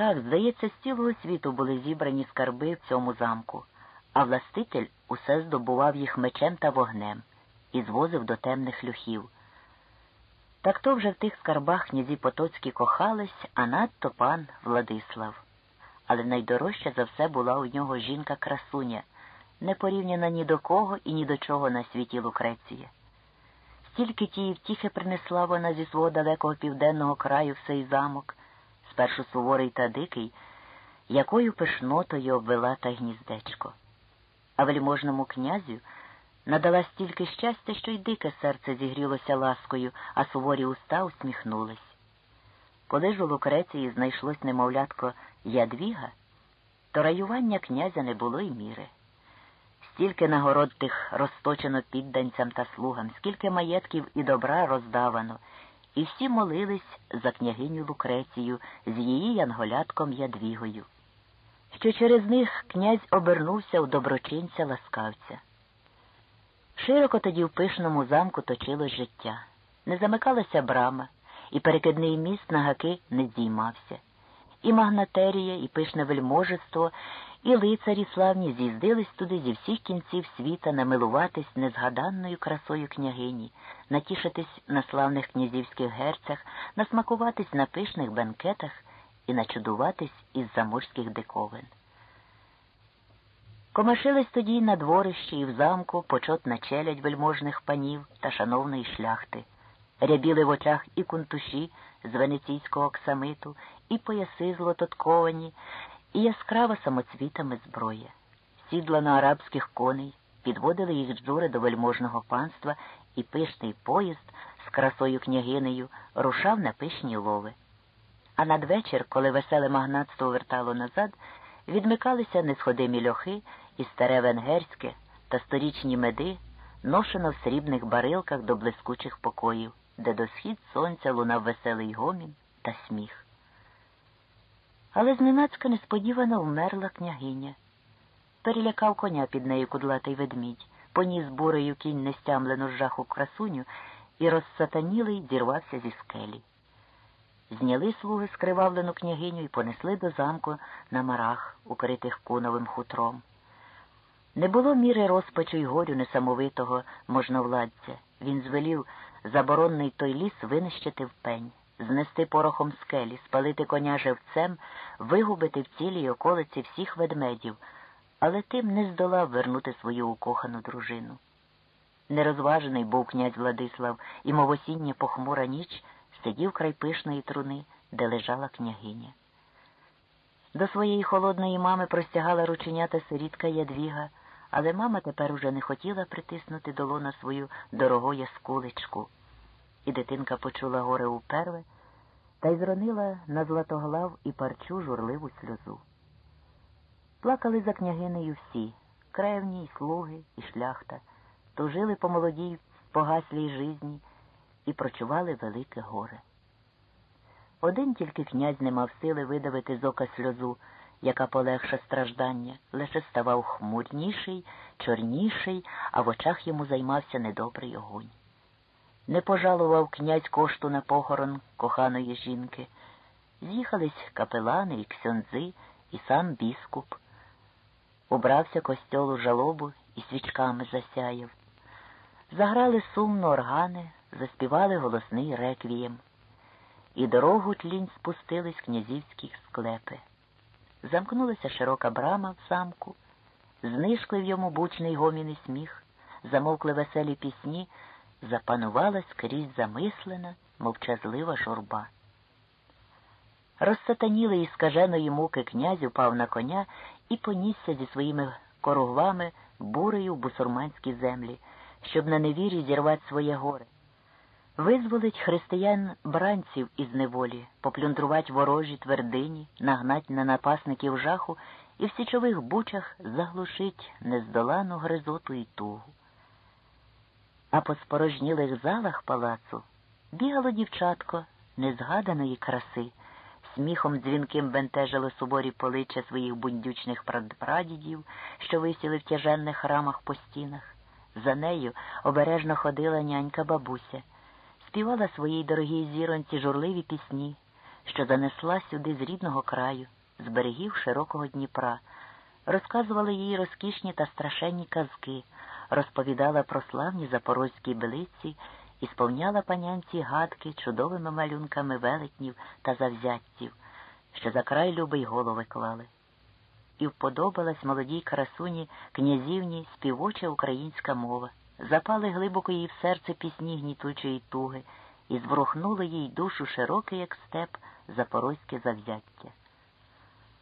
Так, здається, з цілого світу були зібрані скарби в цьому замку, а властитель усе здобував їх мечем та вогнем і звозив до темних люхів. Так то вже в тих скарбах князі Потоцькі кохались, а надто пан Владислав. Але найдорожча за все була у нього жінка красуня, не порівняна ні до кого і ні до чого на світі Лукреція. Стільки тієї втіхи принесла вона зі свого далекого південного краю в цей замок, спершу суворий та дикий, якою пишнотою обвела та гніздечко. А вельможному князю надала стільки щастя, що й дике серце зігрілося ласкою, а суворі уста усміхнулись. Коли ж у Лукреції знайшлось немовлятко ядвіга, то раювання князя не було й міри. Стільки нагород тих розточено підданцям та слугам, скільки маєтків і добра роздавано, і всі молились за княгиню Лукрецію з її янголятком Ядвігою, що через них князь обернувся у доброчинця ласкавця. Широко тоді в пишному замку точилось життя. Не замикалася брама, і перекидний міст на гаки не здіймався. І магнатерія, і пишне вельможество, і лицарі славні з'їздились туди зі всіх кінців світа намилуватись незгаданною красою княгині, натішитись на славних князівських герцях, насмакуватись на пишних бенкетах і начудуватись із заморських диковин. Комашились тоді на дворищі і в замку почотна челядь вельможних панів та шановної шляхти. Рябіли в очах і кунтуші з венеційського оксамиту, і пояси злототковані, і яскрава самоцвітами зброя. Сідла на арабських коней, підводили їх джури до вельможного панства, і пишний поїзд з красою княгинею рушав на пишні лови. А надвечір, коли веселе магнатство вертало назад, відмикалися несходимі льохи і старе венгерське та сторічні меди, ношено в срібних барилках до блискучих покоїв, де до схід сонця лунав веселий гомін та сміх. Але зненацька несподівано вмерла княгиня. Перелякав коня під нею кудлатий ведмідь, поніс бурею кінь нестямлену з жаху красуню і розсатанілий зірвався зі скелі. Зняли слуги скривавлену княгиню і понесли до замку на марах, укритих куновим хутром. Не було міри розпачу й горю несамовитого можновладця. Він звелів заборонний той ліс винищити в пень, знести порохом скелі, спалити коня живцем, вигубити в цілій околиці всіх ведмедів, але тим не здолав вернути свою укохану дружину. Нерозважений був князь Владислав, і мов осіння похмура ніч сидів край пишної труни, де лежала княгиня. До своєї холодної мами простягала рученята сирітка Ядвіга, але мама тепер уже не хотіла притиснути до лона свою дорогу яскулечку. І дитинка почула горе уперве та й зронила на златоглав і парчу журливу сльозу. Плакали за княгинею всі кревні, й слуги, і шляхта, тужили по молодій, погаслій житті і прочували велике горе. Один тільки князь не мав сили видавити з ока сльозу, яка полегша страждання, лише ставав хмурніший, чорніший, а в очах йому займався недобрий огонь. Не пожалував князь кошту на похорон коханої жінки. З'їхались капелани і ксьондзи, і сам біскуп. Убрався костьолу жалобу і свічками засяяв. Заграли сумно органи, заспівали голосний реквієм. І дорогу тлінь спустились князівські склепи. Замкнулася широка брама в замку, знишкли в йому бучний гомін і сміх, замовкли веселі пісні, запанувала скрізь замислена, мовчазлива журба. Розсатанілий із скаженої муки князь упав на коня і понісся зі своїми коругвами бурею в бусурманські землі, щоб на невірі зірвати своє горе. Визволить християн бранців із неволі, поплюндрувать ворожі твердині, нагнать на напасників жаху і в січових бучах заглушить нездолану гризоту і тугу. А по спорожнілих залах палацу бігало дівчатко незгаданої краси, сміхом дзвінким бентежило суворі поличчя своїх бундючних прадпрадідів, що висіли в тяженних рамах по стінах. За нею обережно ходила нянька бабуся. Співала своїй дорогій зіронці журливі пісні, що занесла сюди з рідного краю, з берегів широкого Дніпра, розказувала їй розкішні та страшенні казки, розповідала про славні запорозькі билиці і сповняла панянці гадки чудовими малюнками велетнів та завзятців, що за край любий голови клали. І вподобалась молодій красуні князівні співоча українська мова, запали глибоко їй в серце пісні гнітучої туги і зворухнули їй душу широкий, як степ, запорозьке завзяття.